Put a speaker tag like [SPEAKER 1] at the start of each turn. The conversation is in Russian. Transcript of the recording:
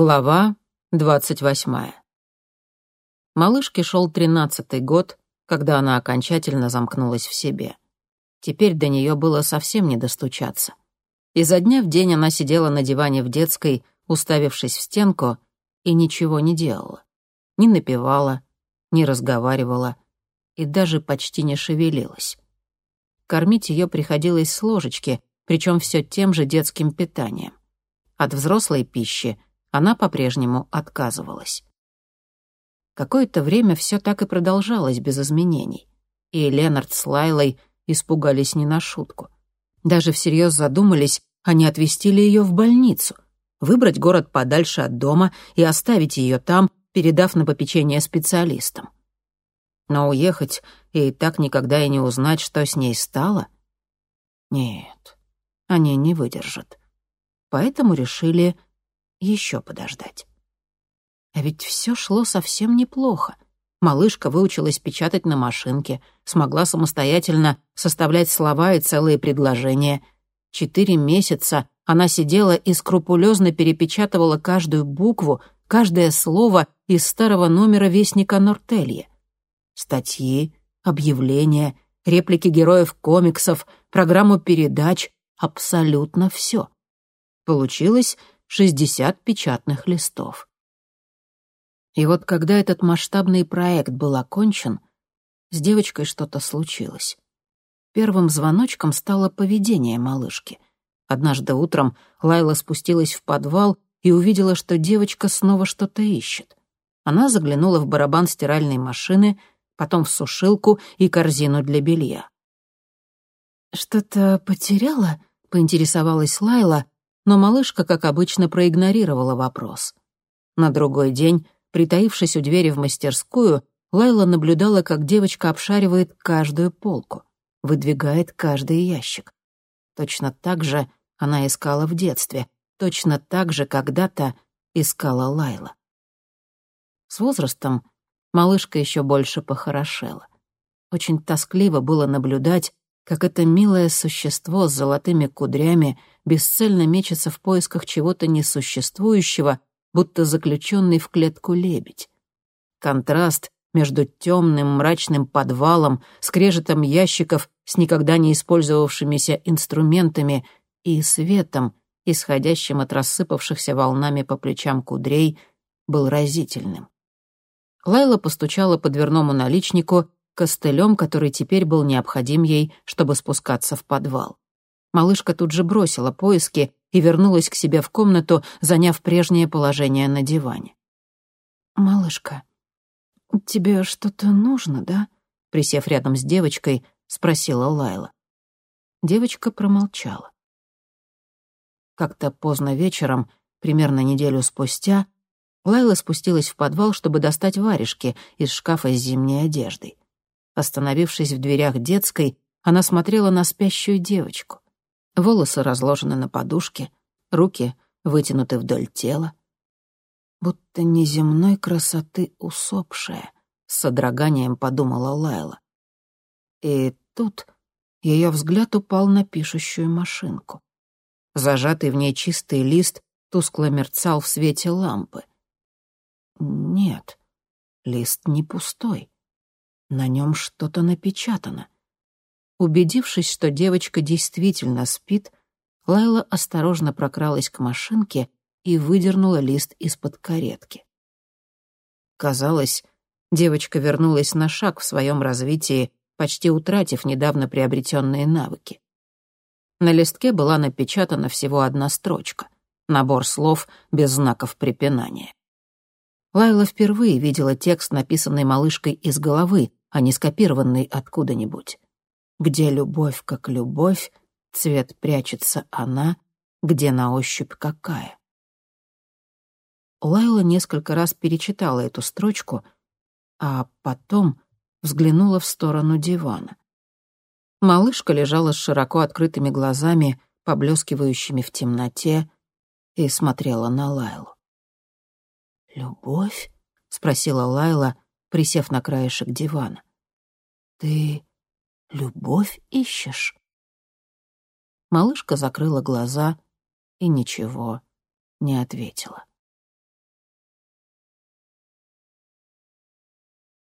[SPEAKER 1] Глава двадцать восьмая. Малышке шел тринадцатый год, когда она окончательно замкнулась в себе. Теперь до нее было совсем не достучаться. Изо дня в день она сидела на диване в детской, уставившись в стенку, и ничего не делала. Не напевала, не разговаривала и даже почти не шевелилась. Кормить ее приходилось с ложечки, причем все тем же детским питанием. От взрослой пищи — она по-прежнему отказывалась. Какое-то время все так и продолжалось без изменений. И Ленард с Лайлой испугались не на шутку. Даже всерьез задумались, а не ее в больницу, выбрать город подальше от дома и оставить ее там, передав на попечение специалистам. Но уехать и так никогда и не узнать, что с ней стало? Нет, они не выдержат. Поэтому решили еще подождать. А ведь все шло совсем неплохо. Малышка выучилась печатать на машинке, смогла самостоятельно составлять слова и целые предложения. Четыре месяца она сидела и скрупулезно перепечатывала каждую букву, каждое слово из старого номера Вестника Нортелье. Статьи, объявления, реплики героев комиксов, программу передач — абсолютно все. Получилось 60 печатных листов. И вот когда этот масштабный проект был окончен, с девочкой что-то случилось. Первым звоночком стало поведение малышки. Однажды утром Лайла спустилась в подвал и увидела, что девочка снова что-то ищет. Она заглянула в барабан стиральной машины, потом в сушилку и корзину для белья. «Что-то потеряла?» — поинтересовалась Лайла, но малышка, как обычно, проигнорировала вопрос. На другой день, притаившись у двери в мастерскую, Лайла наблюдала, как девочка обшаривает каждую полку, выдвигает каждый ящик. Точно так же она искала в детстве, точно так же когда-то искала Лайла. С возрастом малышка еще больше похорошела. Очень тоскливо было наблюдать, как это милое существо с золотыми кудрями бесцельно мечется в поисках чего-то несуществующего, будто заключенный в клетку лебедь. Контраст между темным мрачным подвалом, скрежетом ящиков с никогда не использовавшимися инструментами и светом, исходящим от рассыпавшихся волнами по плечам кудрей, был разительным. Лайла постучала по дверному наличнику костылем, который теперь был необходим ей, чтобы спускаться в подвал. Малышка тут же бросила поиски и вернулась к себе в комнату, заняв прежнее положение на диване. «Малышка, тебе что-то нужно, да?» Присев рядом с девочкой, спросила Лайла. Девочка промолчала. Как-то поздно вечером, примерно неделю спустя, Лайла спустилась в подвал, чтобы достать варежки из шкафа с зимней одеждой. Остановившись в дверях детской, она смотрела на спящую девочку. Волосы разложены на подушке, руки вытянуты вдоль тела. Будто неземной красоты усопшая, с содроганием подумала Лайла. И тут ее взгляд упал на пишущую машинку. Зажатый в ней чистый лист тускло мерцал в свете лампы. Нет, лист не пустой. На нем что-то напечатано. Убедившись, что девочка действительно спит, Лайла осторожно прокралась к машинке и выдернула лист из-под каретки. Казалось, девочка вернулась на шаг в своем развитии, почти утратив недавно приобретенные навыки. На листке была напечатана всего одна строчка — набор слов без знаков препинания. Лайла впервые видела текст, написанный малышкой из головы, а не скопированный откуда-нибудь. Где любовь как любовь, цвет прячется она, где на ощупь какая. Лайла несколько раз перечитала эту строчку, а потом взглянула в сторону дивана. Малышка лежала с широко открытыми глазами, поблескивающими в темноте, и смотрела на Лайлу. «Любовь?» — спросила Лайла, присев на краешек дивана. «Ты любовь ищешь?» Малышка закрыла глаза и ничего не ответила.